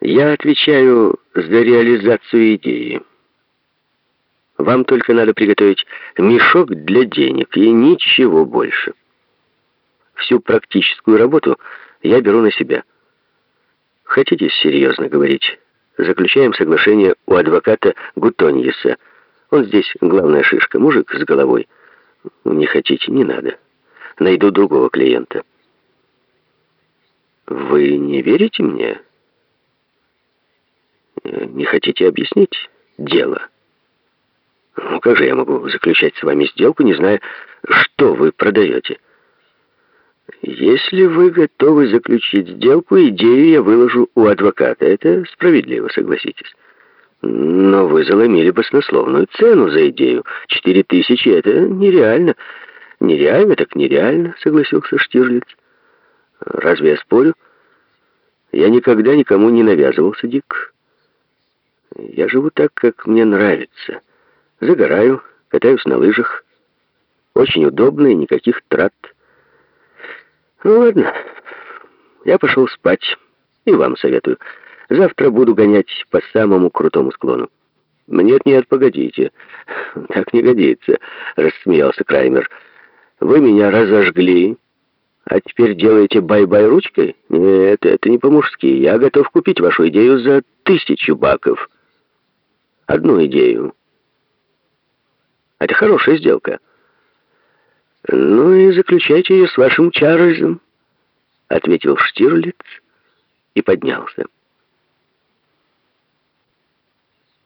Я отвечаю за реализацию идеи. Вам только надо приготовить мешок для денег и ничего больше. Всю практическую работу я беру на себя. Хотите серьезно говорить? Заключаем соглашение у адвоката Гутоньеса. Он здесь главная шишка, мужик с головой. Не хотите, не надо. Найду другого клиента. Вы не верите мне? Не хотите объяснить дело? Ну, как же я могу заключать с вами сделку, не зная, что вы продаете? Если вы готовы заключить сделку, идею я выложу у адвоката. Это справедливо, согласитесь. Но вы заломили баснословную цену за идею. Четыре тысячи — это нереально. Нереально так нереально, согласился Штирлиц. Разве я спорю? Я никогда никому не навязывался, Дик. Я живу так, как мне нравится. Загораю, катаюсь на лыжах. Очень удобно и никаких трат. Ну ладно, я пошел спать. И вам советую. Завтра буду гонять по самому крутому склону. «Нет-нет, погодите. Так не годится», — рассмеялся Краймер. «Вы меня разожгли, а теперь делаете bye-bye ручкой? Нет, это не по-мужски. Я готов купить вашу идею за тысячу баков. Одну идею. Это хорошая сделка. Ну и заключайте ее с вашим Чарльзом, ответил Штирлиц и поднялся.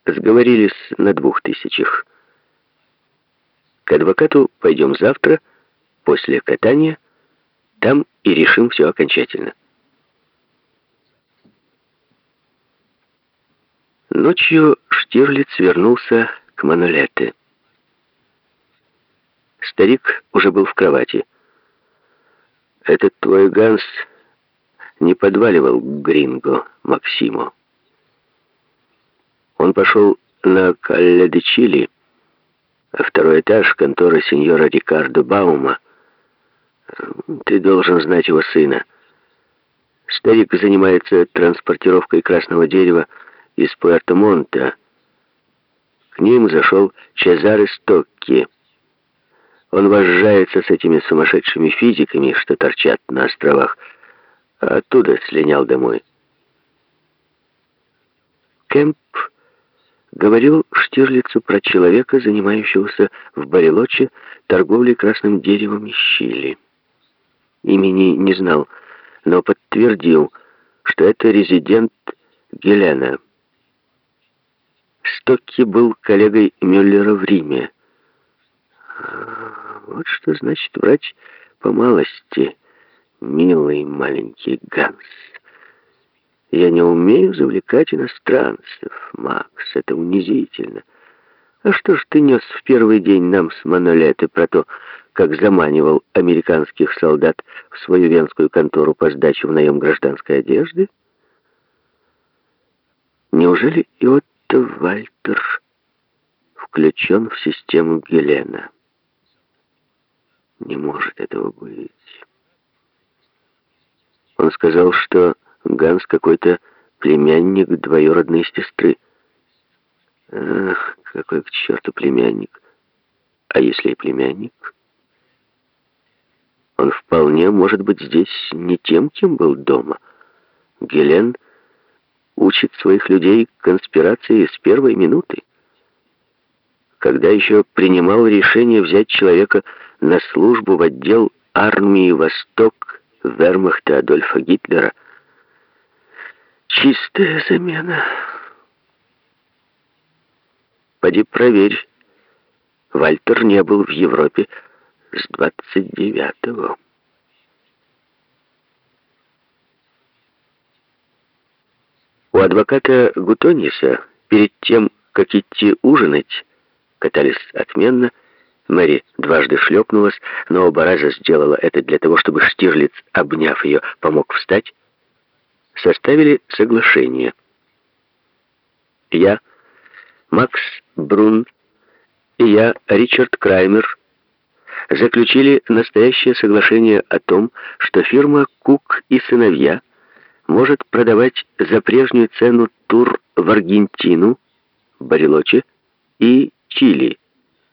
Сговорились на двух тысячах. К адвокату пойдем завтра, после катания, там и решим все окончательно. Ночью Штирлиц вернулся к Манолете. Старик уже был в кровати. «Этот твой Ганс не подваливал Гринго, Максиму. Он пошел на Калле де Чили, а второй этаж конторы сеньора Рикардо Баума. Ты должен знать его сына. Старик занимается транспортировкой красного дерева из Пуэрто-Монта. К ним зашел Чезаре Стокки. Он возжается с этими сумасшедшими физиками, что торчат на островах, а оттуда слинял домой. Кэмп говорил Штирлицу про человека, занимающегося в Барелоче торговлей красным деревом из Чили. Имени не знал, но подтвердил, что это резидент Гелена. Стокки был коллегой Мюллера в Риме. Вот что значит врач по малости, милый маленький Ганс. Я не умею завлекать иностранцев, Макс, это унизительно. А что ж ты нес в первый день нам с Манолеты про то, как заманивал американских солдат в свою венскую контору по сдаче в наем гражданской одежды? Неужели и Отто Вальтер включен в систему Гелена? Не может этого быть. Он сказал, что Ганс какой-то племянник двоюродной сестры. Ах, какой к черту племянник. А если и племянник? Он вполне может быть здесь не тем, кем был дома. Гелен учит своих людей конспирации с первой минуты. Когда еще принимал решение взять человека на службу в отдел армии «Восток» вермахта Адольфа Гитлера. Чистая замена. Поди проверь. Вальтер не был в Европе с 29-го. У адвоката Гутониса перед тем, как идти ужинать, катались отменно, Мэри дважды шлепнулась, но оба раза сделала это для того, чтобы Штирлиц, обняв ее, помог встать. Составили соглашение. Я, Макс Брун и я, Ричард Краймер, заключили настоящее соглашение о том, что фирма «Кук и сыновья» может продавать за прежнюю цену тур в Аргентину, Барелоче и Чили.